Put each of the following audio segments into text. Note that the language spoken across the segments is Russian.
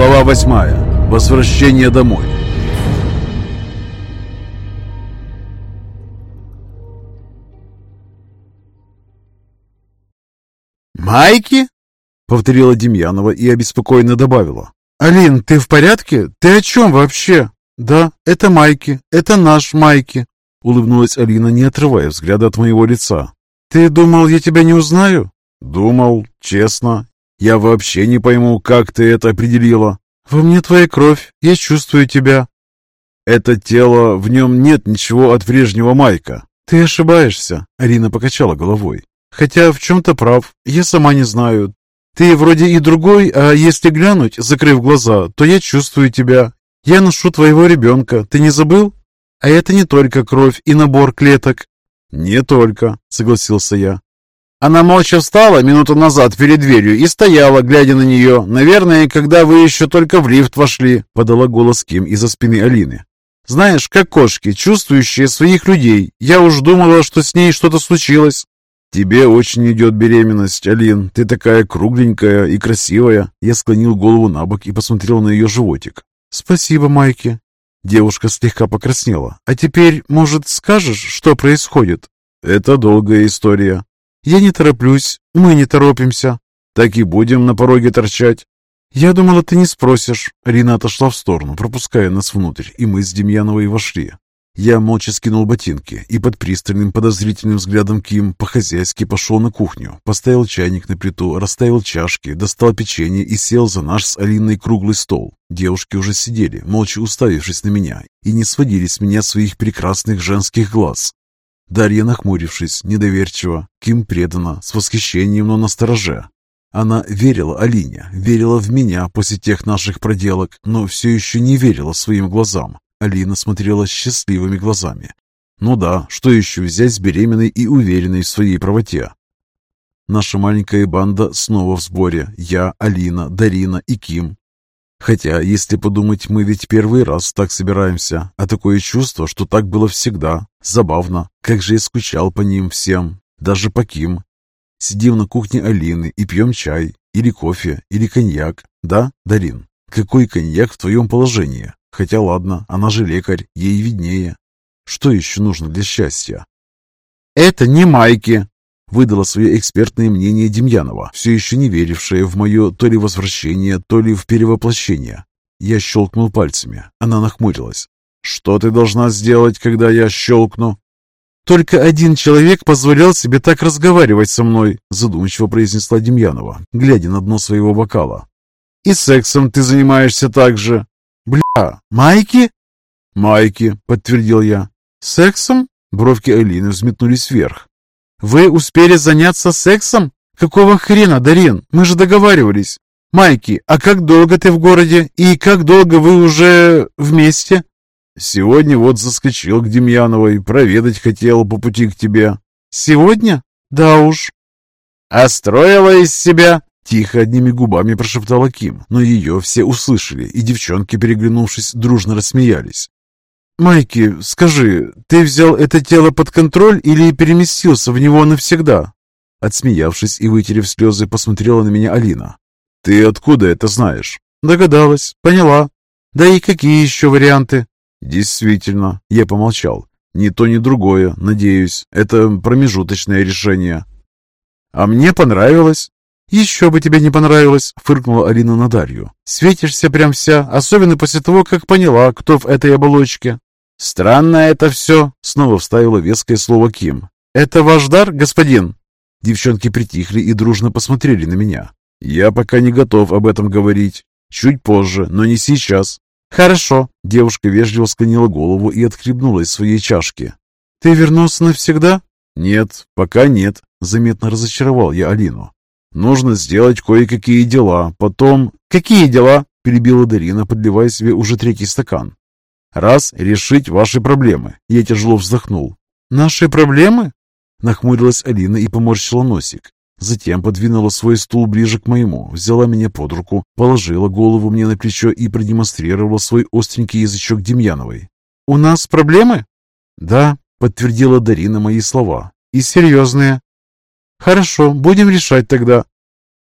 Глава восьмая. Возвращение домой. «Майки?» — повторила Демьянова и обеспокоенно добавила. «Алин, ты в порядке? Ты о чем вообще?» «Да, это Майки, это наш Майки», — улыбнулась Алина, не отрывая взгляда от моего лица. «Ты думал, я тебя не узнаю?» «Думал, честно. Я вообще не пойму, как ты это определила». «Во мне твоя кровь, я чувствую тебя». «Это тело, в нем нет ничего от прежнего Майка». «Ты ошибаешься», — Алина покачала головой. «Хотя в чем-то прав, я сама не знаю. Ты вроде и другой, а если глянуть, закрыв глаза, то я чувствую тебя. Я ношу твоего ребенка, ты не забыл? А это не только кровь и набор клеток». «Не только», — согласился я. Она молча встала минуту назад перед дверью и стояла, глядя на нее. Наверное, когда вы еще только в лифт вошли, подала голос Ким из-за спины Алины. Знаешь, как кошки, чувствующие своих людей. Я уж думала, что с ней что-то случилось. «Тебе очень идет беременность, Алин. Ты такая кругленькая и красивая». Я склонил голову на бок и посмотрел на ее животик. «Спасибо, Майки». Девушка слегка покраснела. «А теперь, может, скажешь, что происходит?» «Это долгая история. Я не тороплюсь, мы не торопимся. Так и будем на пороге торчать. Я думала, ты не спросишь. Рина отошла в сторону, пропуская нас внутрь, и мы с Демьяновой вошли. Я молча скинул ботинки и под пристальным подозрительным взглядом Ким по-хозяйски пошел на кухню, поставил чайник на плиту, расставил чашки, достал печенье и сел за наш с Алиной круглый стол. Девушки уже сидели, молча уставившись на меня, и не сводили с меня своих прекрасных женских глаз. Дарья, нахмурившись, недоверчиво, Ким преданно, с восхищением, но настороже. Она верила Алине, верила в меня после тех наших проделок, но все еще не верила своим глазам. Алина смотрела счастливыми глазами. Ну да, что еще взять с беременной и уверенной в своей правоте? Наша маленькая банда снова в сборе. Я, Алина, Дарина и Ким. Хотя, если подумать, мы ведь первый раз так собираемся, а такое чувство, что так было всегда. Забавно, как же я скучал по ним всем, даже по Ким. Сидим на кухне Алины и пьем чай, или кофе, или коньяк. Да, Дарин, какой коньяк в твоем положении? Хотя ладно, она же лекарь, ей виднее. Что еще нужно для счастья? «Это не майки!» Выдала свое экспертное мнение Демьянова, все еще не верившая в мое то ли возвращение, то ли в перевоплощение. Я щелкнул пальцами. Она нахмурилась. «Что ты должна сделать, когда я щелкну?» «Только один человек позволял себе так разговаривать со мной», задумчиво произнесла Демьянова, глядя на дно своего бокала. «И сексом ты занимаешься так же». «Бля, Майки?» «Майки», — подтвердил я. «Сексом?» Бровки Алины взметнулись вверх. «Вы успели заняться сексом? Какого хрена, Дарин? Мы же договаривались. Майки, а как долго ты в городе? И как долго вы уже вместе?» «Сегодня вот заскочил к Демьяновой, проведать хотел по пути к тебе». «Сегодня? Да уж». «А из себя?» Тихо одними губами прошептала Ким, но ее все услышали, и девчонки, переглянувшись, дружно рассмеялись. «Майки, скажи, ты взял это тело под контроль или переместился в него навсегда?» Отсмеявшись и вытерев слезы, посмотрела на меня Алина. «Ты откуда это знаешь?» «Догадалась, поняла. Да и какие еще варианты?» «Действительно», — я помолчал. «Ни то, ни другое, надеюсь. Это промежуточное решение». «А мне понравилось». «Еще бы тебе не понравилось», — фыркнула Алина на Дарью. «Светишься прям вся, особенно после того, как поняла, кто в этой оболочке». «Странно это все», — снова вставила веское слово Ким. «Это ваш дар, господин?» Девчонки притихли и дружно посмотрели на меня. «Я пока не готов об этом говорить. Чуть позже, но не сейчас». «Хорошо», — девушка вежливо склонила голову и отхлебнула из своей чашки. «Ты вернулся навсегда?» «Нет, пока нет», — заметно разочаровал я Алину. «Нужно сделать кое-какие дела, потом...» «Какие дела?» — перебила Дарина, подливая себе уже третий стакан. Раз – решить ваши проблемы. Я тяжело вздохнул. Наши проблемы? Нахмурилась Алина и поморщила носик. Затем подвинула свой стул ближе к моему, взяла меня под руку, положила голову мне на плечо и продемонстрировала свой остренький язычок Демьяновой. «У нас проблемы?» «Да», — подтвердила Дарина мои слова. «И серьезные». «Хорошо, будем решать тогда».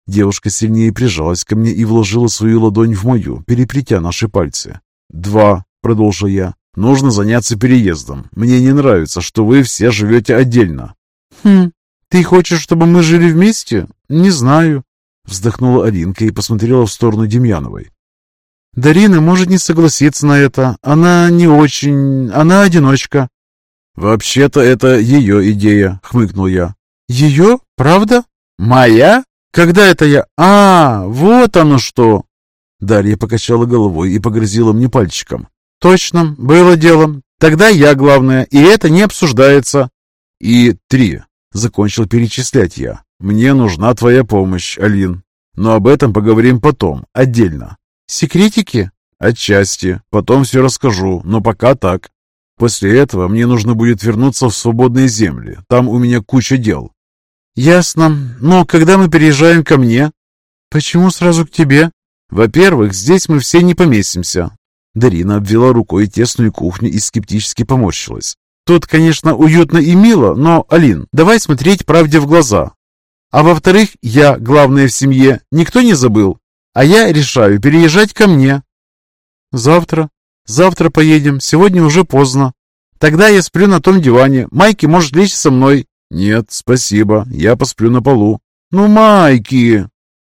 Девушка сильнее прижалась ко мне и вложила свою ладонь в мою, переплетя наши пальцы. «Два», — продолжил я, — «нужно заняться переездом. Мне не нравится, что вы все живете отдельно». «Хм, ты хочешь, чтобы мы жили вместе? Не знаю», — вздохнула Алинка и посмотрела в сторону Демьяновой. «Дарина может не согласиться на это. Она не очень... Она одиночка». «Вообще-то это ее идея», — хмыкнул я. «Ее? Правда? Моя? Когда это я? А, вот оно что!» Дарья покачала головой и погрозила мне пальчиком. «Точно, было делом. Тогда я главное, и это не обсуждается». «И три», — закончил перечислять я. «Мне нужна твоя помощь, Алин. Но об этом поговорим потом, отдельно». «Секретики?» «Отчасти. Потом все расскажу, но пока так. После этого мне нужно будет вернуться в свободные земли. Там у меня куча дел». «Ясно. Но когда мы переезжаем ко мне?» «Почему сразу к тебе?» «Во-первых, здесь мы все не поместимся». Дарина обвела рукой тесную кухню и скептически поморщилась. «Тут, конечно, уютно и мило, но, Алин, давай смотреть правде в глаза. А во-вторых, я главная в семье, никто не забыл. А я решаю переезжать ко мне». «Завтра. Завтра поедем, сегодня уже поздно. Тогда я сплю на том диване, Майки может лечь со мной». «Нет, спасибо, я посплю на полу». «Ну, Майки!»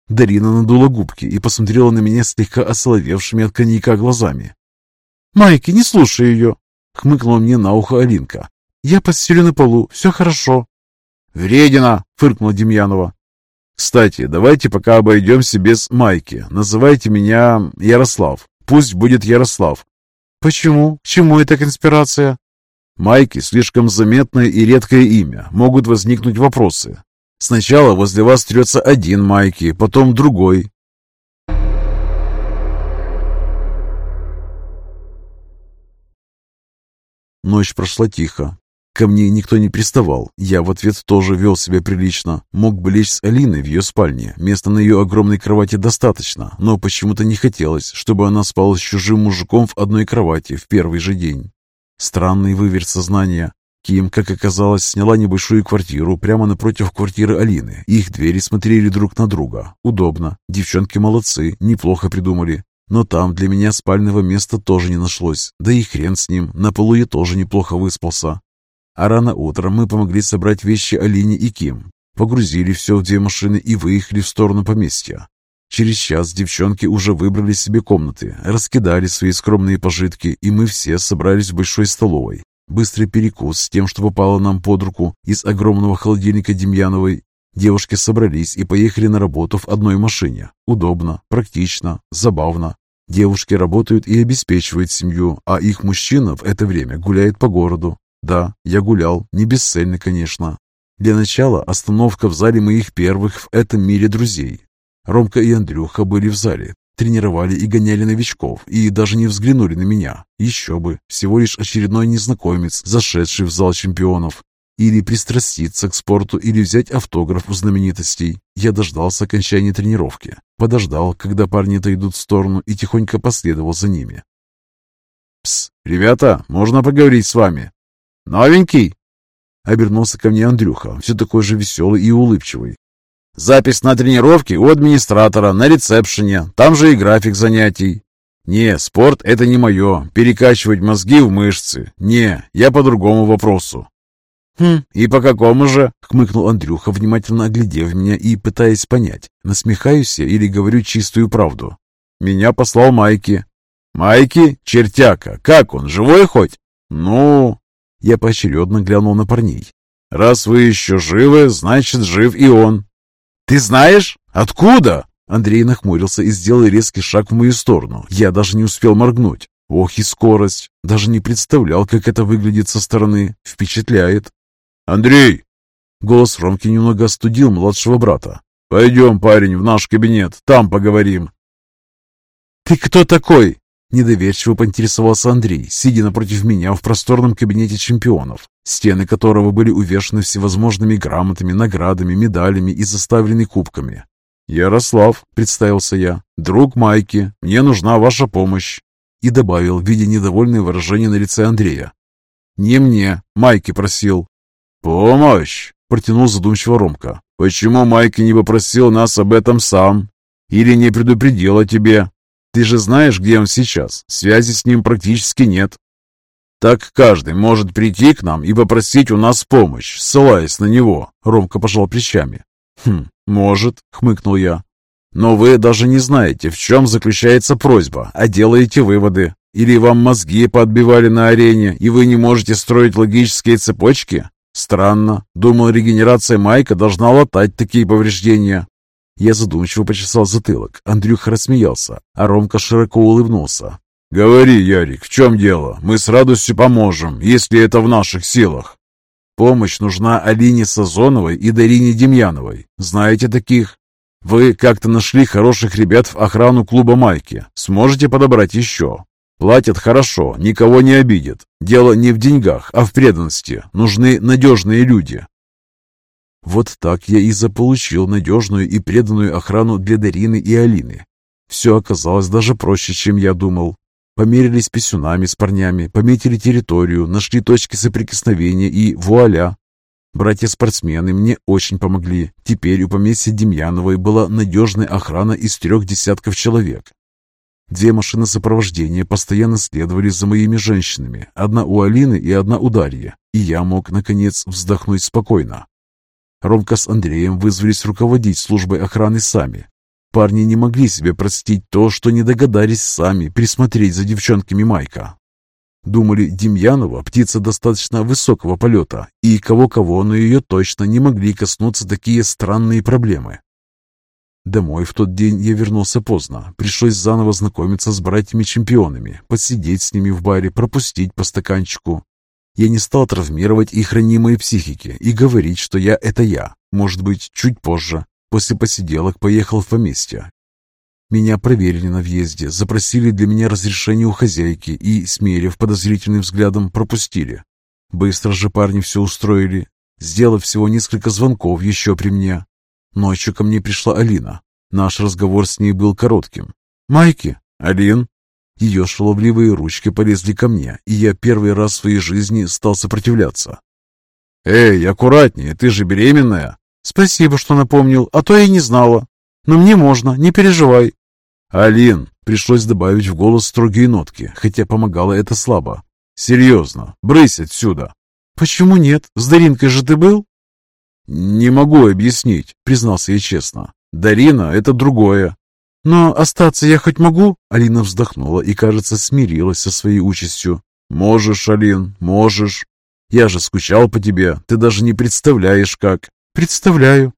Дарина надула губки и посмотрела на меня слегка осоловевшими от коньяка глазами. «Майки, не слушай ее!» — хмыкнула мне на ухо Алинка. «Я постелю на полу, все хорошо». «Вредина!» — фыркнула Демьянова. «Кстати, давайте пока обойдемся без Майки. Называйте меня Ярослав. Пусть будет Ярослав». «Почему? К чему эта конспирация?» Майки слишком заметное и редкое имя. Могут возникнуть вопросы. Сначала возле вас трется один Майки, потом другой. Ночь прошла тихо. Ко мне никто не приставал. Я в ответ тоже вел себя прилично. Мог бы лечь с Алиной в ее спальне. Места на ее огромной кровати достаточно, но почему-то не хотелось, чтобы она спала с чужим мужиком в одной кровати в первый же день. Странный выверт сознания. Ким, как оказалось, сняла небольшую квартиру прямо напротив квартиры Алины. Их двери смотрели друг на друга. Удобно. Девчонки молодцы, неплохо придумали. Но там для меня спального места тоже не нашлось. Да и хрен с ним, на полу я тоже неплохо выспался. А рано утром мы помогли собрать вещи Алине и Ким. Погрузили все в две машины и выехали в сторону поместья. Через час девчонки уже выбрали себе комнаты, раскидали свои скромные пожитки, и мы все собрались в большой столовой. Быстрый перекус с тем, что попало нам под руку из огромного холодильника Демьяновой. Девушки собрались и поехали на работу в одной машине. Удобно, практично, забавно. Девушки работают и обеспечивают семью, а их мужчина в это время гуляет по городу. Да, я гулял, не бесцельно, конечно. Для начала остановка в зале моих первых в этом мире друзей. Ромка и Андрюха были в зале, Тренировали и гоняли новичков, и даже не взглянули на меня. Еще бы, всего лишь очередной незнакомец, зашедший в зал чемпионов. Или пристраститься к спорту, или взять автограф у знаменитостей. Я дождался окончания тренировки. Подождал, когда парни отойдут в сторону, и тихонько последовал за ними. «Пс, ребята, можно поговорить с вами?» «Новенький?» Обернулся ко мне Андрюха, все такой же веселый и улыбчивый. Запись на тренировке у администратора на ресепшене. Там же и график занятий. Не, спорт это не мое. Перекачивать мозги в мышцы. Не, я по другому вопросу. «Хм, и по какому же?» — хмыкнул Андрюха, внимательно оглядев меня и пытаясь понять, насмехаюсь я или говорю чистую правду. «Меня послал Майки». «Майки? Чертяка. Как он, живой хоть?» «Ну...» Я поочередно глянул на парней. «Раз вы еще живы, значит, жив и он. «Ты знаешь? Откуда?» Андрей нахмурился и сделал резкий шаг в мою сторону. Я даже не успел моргнуть. Ох и скорость! Даже не представлял, как это выглядит со стороны. Впечатляет. «Андрей!» Голос Ромки немного остудил младшего брата. «Пойдем, парень, в наш кабинет, там поговорим». «Ты кто такой?» Недоверчиво поинтересовался Андрей, сидя напротив меня в просторном кабинете чемпионов, стены которого были увешаны всевозможными грамотами, наградами, медалями и заставлены кубками. «Ярослав», — представился я, — «друг Майки, мне нужна ваша помощь». И добавил, видя недовольное выражение на лице Андрея. «Не мне, Майки просил». «Помощь!» — протянул задумчиво Ромка. Почему Майки не попросил нас об этом сам? Или не предупредил о тебе? Ты же знаешь, где он сейчас. Связи с ним практически нет. Так каждый может прийти к нам и попросить у нас помощь, ссылаясь на него. Ромка пожал плечами. Хм, может, хмыкнул я. Но вы даже не знаете, в чем заключается просьба, а делаете выводы. Или вам мозги подбивали на арене, и вы не можете строить логические цепочки? Странно. Думал, регенерация Майка должна латать такие повреждения. Я задумчиво почесал затылок. Андрюха рассмеялся, а Ромка широко улыбнулся. «Говори, Ярик, в чем дело? Мы с радостью поможем, если это в наших силах». «Помощь нужна Алине Сазоновой и Дарине Демьяновой. Знаете таких?» «Вы как-то нашли хороших ребят в охрану клуба «Майки». Сможете подобрать еще?» Платят хорошо, никого не обидят. Дело не в деньгах, а в преданности. Нужны надежные люди. Вот так я и заполучил надежную и преданную охрану для Дарины и Алины. Все оказалось даже проще, чем я думал. Померились писюнами с парнями, пометили территорию, нашли точки соприкосновения и вуаля! Братья-спортсмены мне очень помогли. Теперь у поместья Демьяновой была надежная охрана из трех десятков человек. Две машины сопровождения постоянно следовали за моими женщинами, одна у Алины и одна у Дарьи, и я мог, наконец, вздохнуть спокойно. Ромка с Андреем вызвались руководить службой охраны сами. Парни не могли себе простить то, что не догадались сами присмотреть за девчонками Майка. Думали, Демьянова птица достаточно высокого полета, и кого-кого, но ее точно не могли коснуться такие странные проблемы. Домой в тот день я вернулся поздно. Пришлось заново знакомиться с братьями-чемпионами, посидеть с ними в баре, пропустить по стаканчику. Я не стал травмировать их ранимые психики и говорить, что я — это я. Может быть, чуть позже. После посиделок поехал в поместье. Меня проверили на въезде, запросили для меня разрешение у хозяйки и, смерив подозрительным взглядом, пропустили. Быстро же парни все устроили, сделав всего несколько звонков еще при мне. Ночью ко мне пришла Алина. Наш разговор с ней был коротким. «Майки!» «Алин!» Ее шаловливые ручки полезли ко мне, и я первый раз в своей жизни стал сопротивляться. «Эй, аккуратнее, ты же беременная!» «Спасибо, что напомнил, а то я не знала. Но мне можно, не переживай». «Алин!» Пришлось добавить в голос строгие нотки, хотя помогало это слабо. «Серьезно, брысь отсюда!» «Почему нет? С Даринкой же ты был?» «Не могу объяснить», — признался я честно. «Дарина — это другое». «Но остаться я хоть могу?» Алина вздохнула и, кажется, смирилась со своей участью. «Можешь, Алин, можешь. Я же скучал по тебе, ты даже не представляешь, как». «Представляю».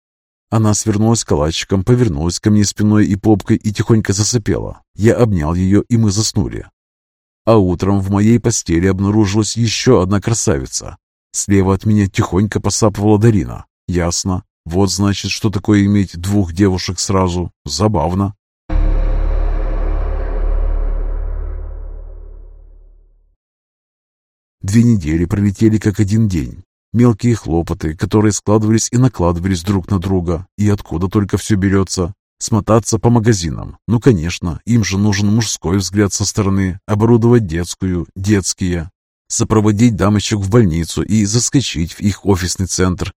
Она свернулась калачиком, повернулась ко мне спиной и попкой и тихонько засыпела. Я обнял ее, и мы заснули. А утром в моей постели обнаружилась еще одна красавица. Слева от меня тихонько посапывала Дарина. Ясно. Вот значит, что такое иметь двух девушек сразу. Забавно. Две недели пролетели как один день. Мелкие хлопоты, которые складывались и накладывались друг на друга. И откуда только все берется. Смотаться по магазинам. Ну, конечно, им же нужен мужской взгляд со стороны. Оборудовать детскую, детские. Сопроводить дамочек в больницу и заскочить в их офисный центр,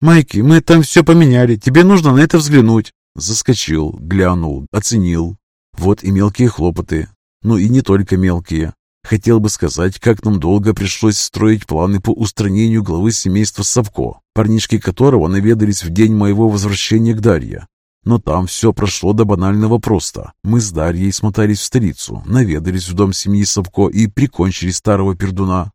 «Майки, мы там все поменяли, тебе нужно на это взглянуть». Заскочил, глянул, оценил. Вот и мелкие хлопоты. Ну и не только мелкие. Хотел бы сказать, как нам долго пришлось строить планы по устранению главы семейства Савко, парнишки которого наведались в день моего возвращения к Дарье. Но там все прошло до банального просто. Мы с Дарьей смотались в столицу, наведались в дом семьи Савко и прикончили старого пердуна.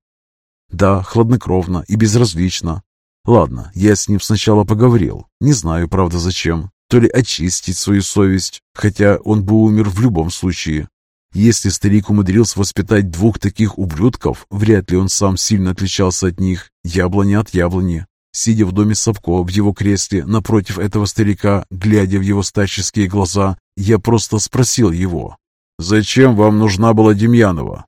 Да, хладнокровно и безразлично, Ладно, я с ним сначала поговорил. Не знаю, правда, зачем. То ли очистить свою совесть, хотя он бы умер в любом случае. Если старик умудрился воспитать двух таких ублюдков, вряд ли он сам сильно отличался от них. Яблоня от яблони. Сидя в доме Савко в его кресле напротив этого старика, глядя в его старческие глаза, я просто спросил его. «Зачем вам нужна была Демьянова?»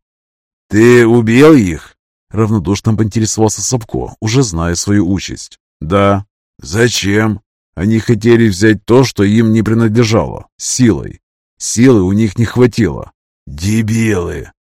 «Ты убил их?» Равнодушно поинтересовался Савко, уже зная свою участь. «Да». «Зачем?» «Они хотели взять то, что им не принадлежало, силой. Силы у них не хватило». «Дебилы!»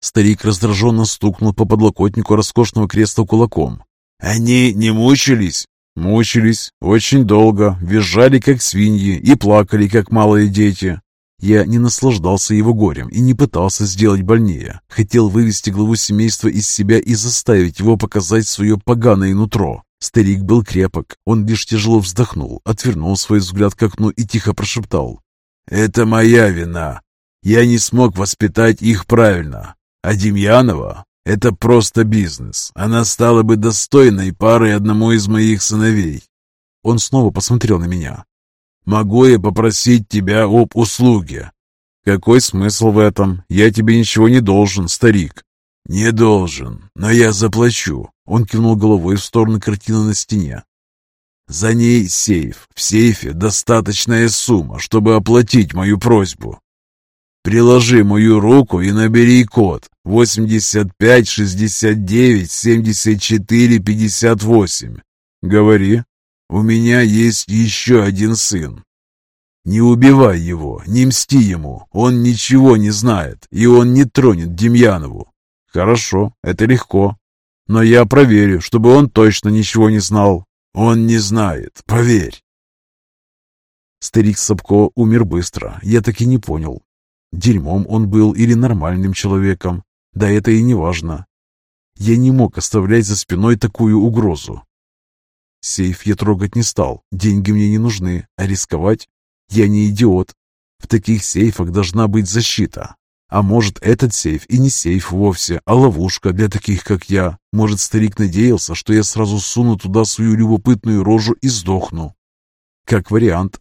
Старик раздраженно стукнул по подлокотнику роскошного кресла кулаком. «Они не мучились? Мучились очень долго, визжали как свиньи и плакали как малые дети. Я не наслаждался его горем и не пытался сделать больнее. Хотел вывести главу семейства из себя и заставить его показать свое поганое нутро. Старик был крепок, он лишь тяжело вздохнул, отвернул свой взгляд к окну и тихо прошептал. «Это моя вина. Я не смог воспитать их правильно. А Демьянова — это просто бизнес. Она стала бы достойной парой одному из моих сыновей». Он снова посмотрел на меня. «Могу я попросить тебя об услуге?» «Какой смысл в этом? Я тебе ничего не должен, старик». «Не должен, но я заплачу. Он кивнул головой в сторону картины на стене. «За ней сейф. В сейфе достаточная сумма, чтобы оплатить мою просьбу. Приложи мою руку и набери код 85 69 74 58. Говори, у меня есть еще один сын. Не убивай его, не мсти ему, он ничего не знает, и он не тронет Демьянову. Хорошо, это легко. Но я проверю, чтобы он точно ничего не знал. Он не знает, поверь. Старик Сапко умер быстро, я так и не понял. Дерьмом он был или нормальным человеком. Да это и не важно. Я не мог оставлять за спиной такую угрозу. Сейф я трогать не стал, деньги мне не нужны, а рисковать? Я не идиот. В таких сейфах должна быть защита, а может, этот сейф и не сейф вовсе, а ловушка для таких, как я. Может, старик надеялся, что я сразу суну туда свою любопытную рожу и сдохну. Как вариант.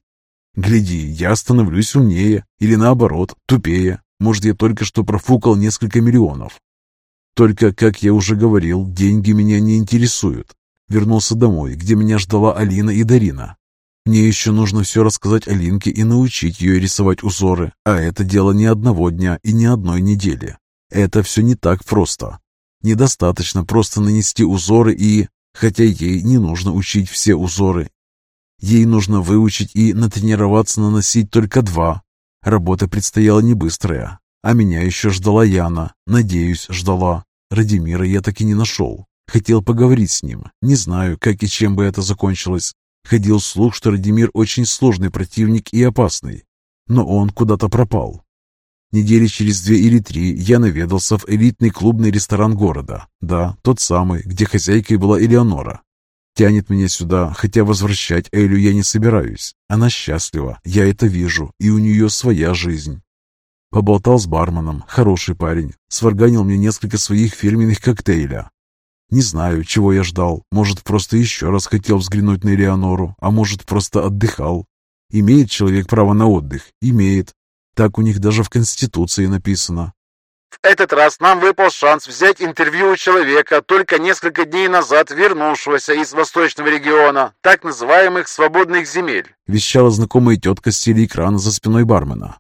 Гляди, я становлюсь умнее, или наоборот, тупее. Может, я только что профукал несколько миллионов. Только, как я уже говорил, деньги меня не интересуют. Вернулся домой, где меня ждала Алина и Дарина. Мне еще нужно все рассказать Алинке и научить ее рисовать узоры, а это дело не одного дня и не одной недели. Это все не так просто. Недостаточно просто нанести узоры и... Хотя ей не нужно учить все узоры. Ей нужно выучить и натренироваться наносить только два. Работа предстояла не быстрая, а меня еще ждала Яна. Надеюсь, ждала. Радимира я так и не нашел. Хотел поговорить с ним. Не знаю, как и чем бы это закончилось. Ходил слух, что Радимир очень сложный противник и опасный, но он куда-то пропал. Недели через две или три я наведался в элитный клубный ресторан города. Да, тот самый, где хозяйкой была Элеонора. Тянет меня сюда, хотя возвращать Элю я не собираюсь. Она счастлива, я это вижу, и у нее своя жизнь. Поболтал с барменом, хороший парень, сварганил мне несколько своих фирменных коктейля, не знаю, чего я ждал. Может, просто еще раз хотел взглянуть на Элеонору, а может, просто отдыхал. Имеет человек право на отдых? Имеет. Так у них даже в Конституции написано. В этот раз нам выпал шанс взять интервью у человека, только несколько дней назад вернувшегося из восточного региона, так называемых свободных земель, вещала знакомая тетка с телеэкрана за спиной бармена.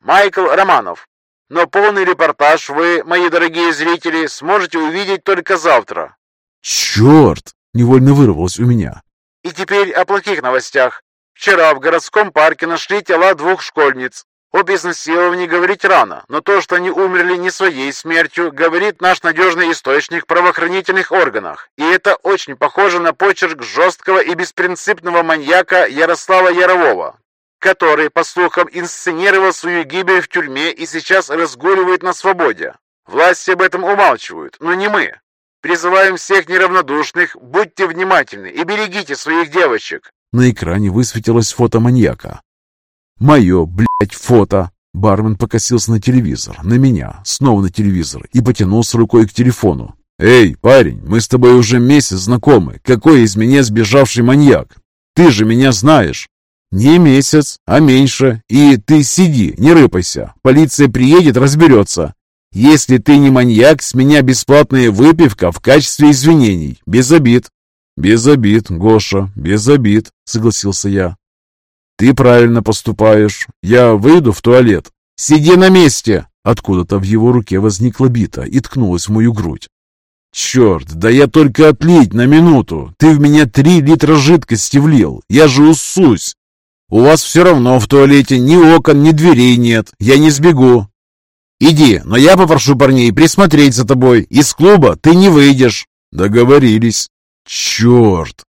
Майкл Романов, но полный репортаж вы, мои дорогие зрители, сможете увидеть только завтра. Черт! Невольно вырвалось у меня. И теперь о плохих новостях. Вчера в городском парке нашли тела двух школьниц. Об изнасиловании говорить рано, но то, что они умерли не своей смертью, говорит наш надежный источник в правоохранительных органах. И это очень похоже на почерк жесткого и беспринципного маньяка Ярослава Ярового, который, по слухам, инсценировал свою гибель в тюрьме и сейчас разгуливает на свободе. Власти об этом умалчивают, но не мы. Призываем всех неравнодушных, будьте внимательны и берегите своих девочек. На экране высветилось фото маньяка. Мое, блядь, фото. Бармен покосился на телевизор, на меня, снова на телевизор и потянулся рукой к телефону. «Эй, парень, мы с тобой уже месяц знакомы. Какой из меня сбежавший маньяк? Ты же меня знаешь!» «Не месяц, а меньше. И ты сиди, не рыпайся. Полиция приедет, разберется. Если ты не маньяк, с меня бесплатная выпивка в качестве извинений. Без обид». «Без обид, Гоша, без обид», — согласился я. «Ты правильно поступаешь. Я выйду в туалет». «Сиди на месте!» Откуда-то в его руке возникла бита и ткнулась в мою грудь. «Черт, да я только отлить на минуту! Ты в меня три литра жидкости влил! Я же усусь!» У вас все равно в туалете ни окон, ни дверей нет. Я не сбегу. Иди, но я попрошу парней присмотреть за тобой. Из клуба ты не выйдешь. Договорились. Черт!